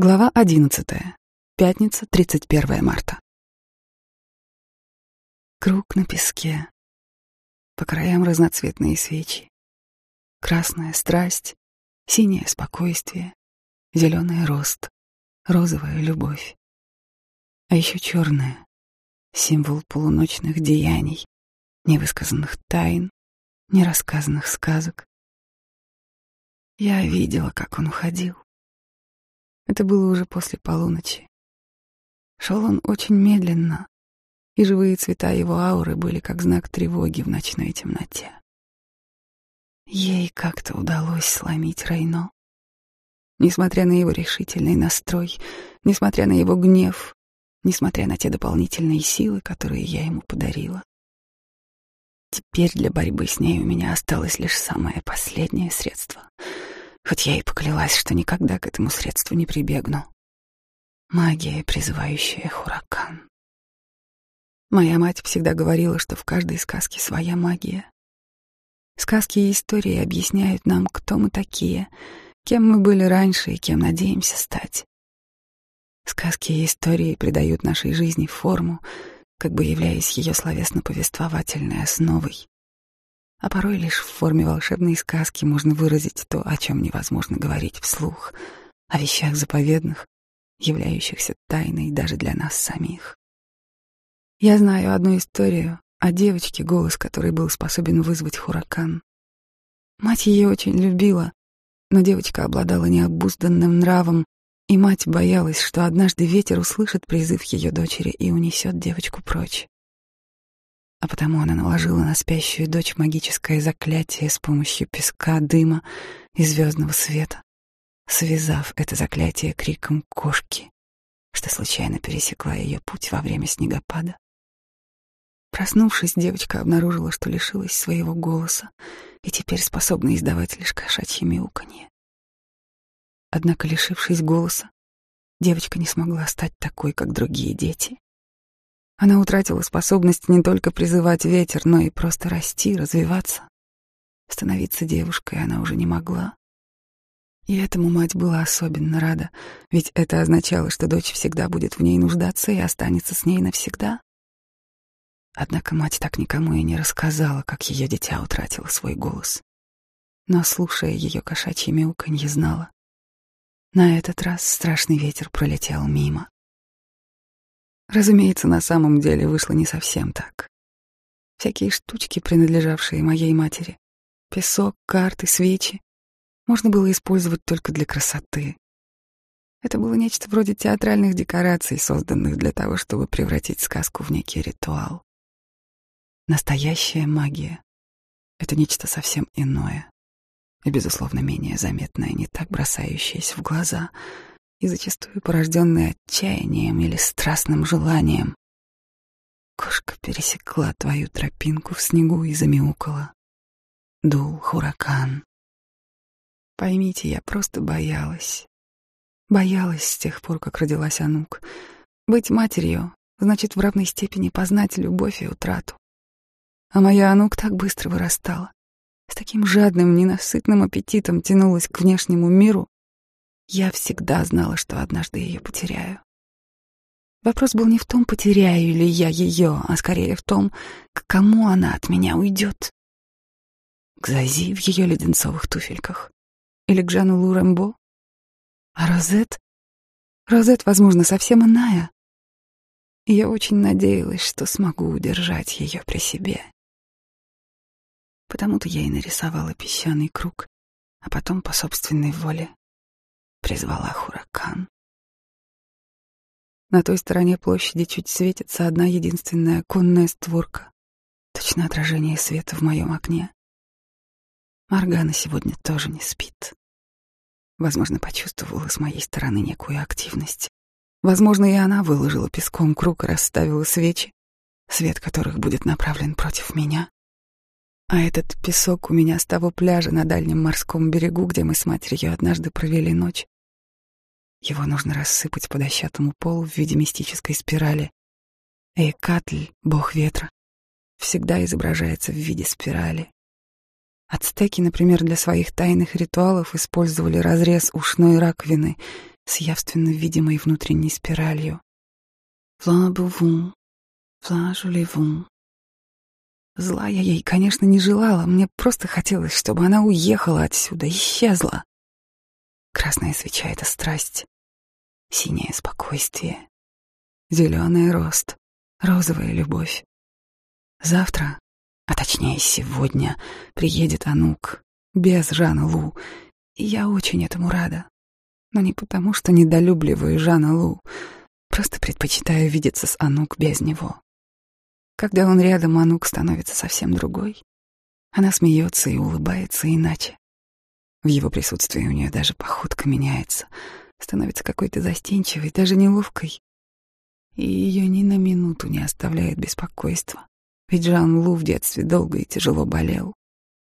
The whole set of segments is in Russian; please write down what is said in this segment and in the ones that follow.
Глава 11. Пятница, 31 марта. Круг на песке. По краям разноцветные свечи. Красная страсть, синее спокойствие, зеленый рост, розовая любовь. А еще черная, символ полуночных деяний, невысказанных тайн, нерассказанных сказок. Я видела, как он уходил это было уже после полуночи. Шел он очень медленно, и живые цвета его ауры были как знак тревоги в ночной темноте. Ей как-то удалось сломить Рейно. Несмотря на его решительный настрой, несмотря на его гнев, несмотря на те дополнительные силы, которые я ему подарила. Теперь для борьбы с ней у меня осталось лишь самое последнее средство — хоть я и поклялась, что никогда к этому средству не прибегну. Магия, призывающая хуракан. Моя мать всегда говорила, что в каждой сказке своя магия. Сказки и истории объясняют нам, кто мы такие, кем мы были раньше и кем надеемся стать. Сказки и истории придают нашей жизни форму, как бы являясь ее словесно-повествовательной основой а порой лишь в форме волшебной сказки можно выразить то, о чем невозможно говорить вслух, о вещах заповедных, являющихся тайной даже для нас самих. Я знаю одну историю о девочке, голос которой был способен вызвать хуракан. Мать ее очень любила, но девочка обладала необузданным нравом, и мать боялась, что однажды ветер услышит призыв ее дочери и унесет девочку прочь а потому она наложила на спящую дочь магическое заклятие с помощью песка, дыма и звездного света, связав это заклятие криком кошки, что случайно пересекла ее путь во время снегопада. Проснувшись, девочка обнаружила, что лишилась своего голоса и теперь способна издавать лишь кошачье мяуканье. Однако, лишившись голоса, девочка не смогла стать такой, как другие дети. Она утратила способность не только призывать ветер, но и просто расти, развиваться. Становиться девушкой она уже не могла. И этому мать была особенно рада, ведь это означало, что дочь всегда будет в ней нуждаться и останется с ней навсегда. Однако мать так никому и не рассказала, как ее дитя утратило свой голос. Но, слушая ее кошачье мяуканье, знала. На этот раз страшный ветер пролетел мимо. Разумеется, на самом деле вышло не совсем так. Всякие штучки, принадлежавшие моей матери, песок, карты, свечи, можно было использовать только для красоты. Это было нечто вроде театральных декораций, созданных для того, чтобы превратить сказку в некий ритуал. Настоящая магия — это нечто совсем иное и, безусловно, менее заметное, не так бросающееся в глаза — и зачастую порожденные отчаянием или страстным желанием. Кошка пересекла твою тропинку в снегу и замяукала. Дул хуракан. Поймите, я просто боялась. Боялась с тех пор, как родилась Анук. Быть матерью значит в равной степени познать любовь и утрату. А моя Анук так быстро вырастала, с таким жадным, ненасытным аппетитом тянулась к внешнему миру, я всегда знала, что однажды ее потеряю. Вопрос был не в том, потеряю ли я ее, а скорее в том, к кому она от меня уйдет. К Зази в ее леденцовых туфельках или к Жану Лу А Розет? Розет, возможно, совсем иная. Я очень надеялась, что смогу удержать ее при себе. Потому-то я и нарисовала песчаный круг, а потом по собственной воле призвала хуракан. На той стороне площади чуть светится одна единственная конная створка, точно отражение света в моем окне. Маргана сегодня тоже не спит. Возможно, почувствовала с моей стороны некую активность. Возможно, и она выложила песком круг и расставила свечи, свет которых будет направлен против меня. А этот песок у меня с того пляжа на дальнем морском берегу, где мы с матерью однажды провели ночь. Его нужно рассыпать по дощатому полу в виде мистической спирали. Эйкатль, бог ветра, всегда изображается в виде спирали. Ацтеки, например, для своих тайных ритуалов использовали разрез ушной раковины с явственно видимой внутренней спиралью. «Вла буву, вла жулеву». Зла я ей, конечно, не желала, мне просто хотелось, чтобы она уехала отсюда, исчезла. Красная свеча — это страсть, синее спокойствие, зеленый рост, розовая любовь. Завтра, а точнее сегодня, приедет Анук без Жана Лу, и я очень этому рада. Но не потому, что недолюбливаю Жана Лу, просто предпочитаю видеться с Анук без него. Когда он рядом, Анук становится совсем другой. Она смеется и улыбается иначе. В его присутствии у нее даже походка меняется, становится какой-то застенчивой, даже неловкой. И ее ни на минуту не оставляет беспокойства. Ведь Жан Лу в детстве долго и тяжело болел,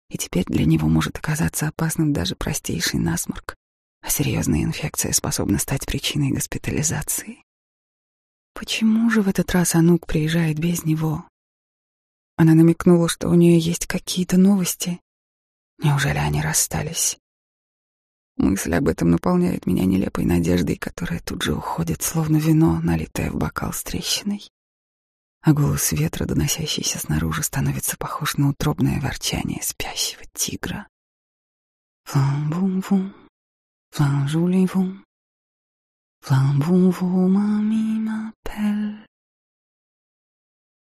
и теперь для него может оказаться опасным даже простейший насморк, а серьезная инфекция способна стать причиной госпитализации. Почему же в этот раз Анук приезжает без него? Она намекнула, что у нее есть какие-то новости. Неужели они расстались? Мысль об этом наполняет меня нелепой надеждой, которая тут же уходит, словно вино, налитое в бокал с трещиной а голос ветра, доносящийся снаружи, становится похож на утробное ворчание спящего тигра. Флам-бум-бум, мами мапель.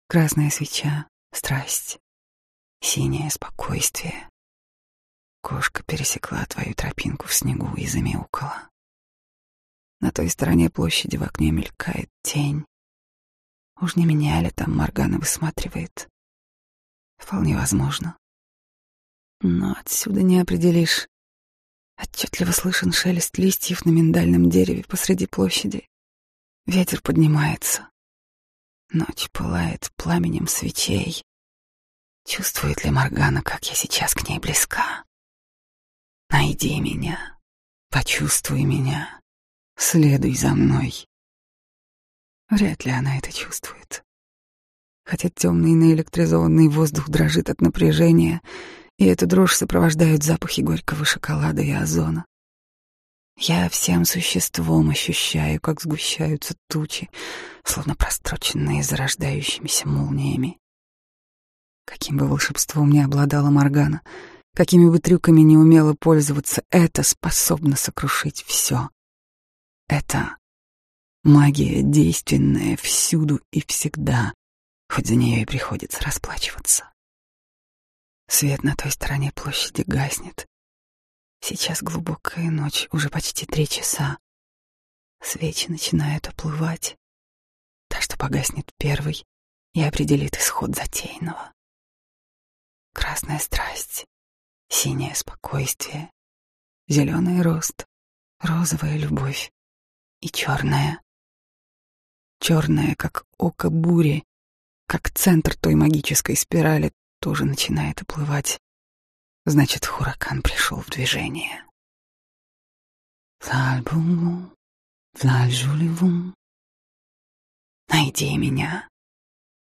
Красная свеча, страсть, синее спокойствие. Кошка пересекла твою тропинку в снегу и замяукала. На той стороне площади в окне мелькает тень. Уж не меня ли там Моргана высматривает? Вполне возможно. Но отсюда не определишь. Отчетливо слышен шелест листьев на миндальном дереве посреди площади. Ветер поднимается. Ночь пылает пламенем свечей. Чувствует ли Моргана, как я сейчас к ней близка? Найди меня, почувствуй меня, следуй за мной. Вряд ли она это чувствует. Хотя темный наэлектризованный воздух дрожит от напряжения, и эту дрожь сопровождают запахи горького шоколада и озона. Я всем существом ощущаю, как сгущаются тучи, словно простроченные зарождающимися молниями. Каким бы волшебством ни обладала Моргана, какими бы трюками не умела пользоваться, это способно сокрушить все. Это Магия действенная всюду и всегда, хоть за нее и приходится расплачиваться. Свет на той стороне площади гаснет. Сейчас глубокая ночь, уже почти три часа. Свечи начинают оплывать. Та, что погаснет первой, и определит исход затеянного. Красная страсть, синее спокойствие, зеленый рост, розовая любовь и черная черное, как око бури, как центр той магической спирали, тоже начинает оплывать. Значит, хуракан пришел в движение. Найди меня,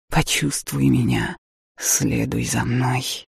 почувствуй меня, следуй за мной.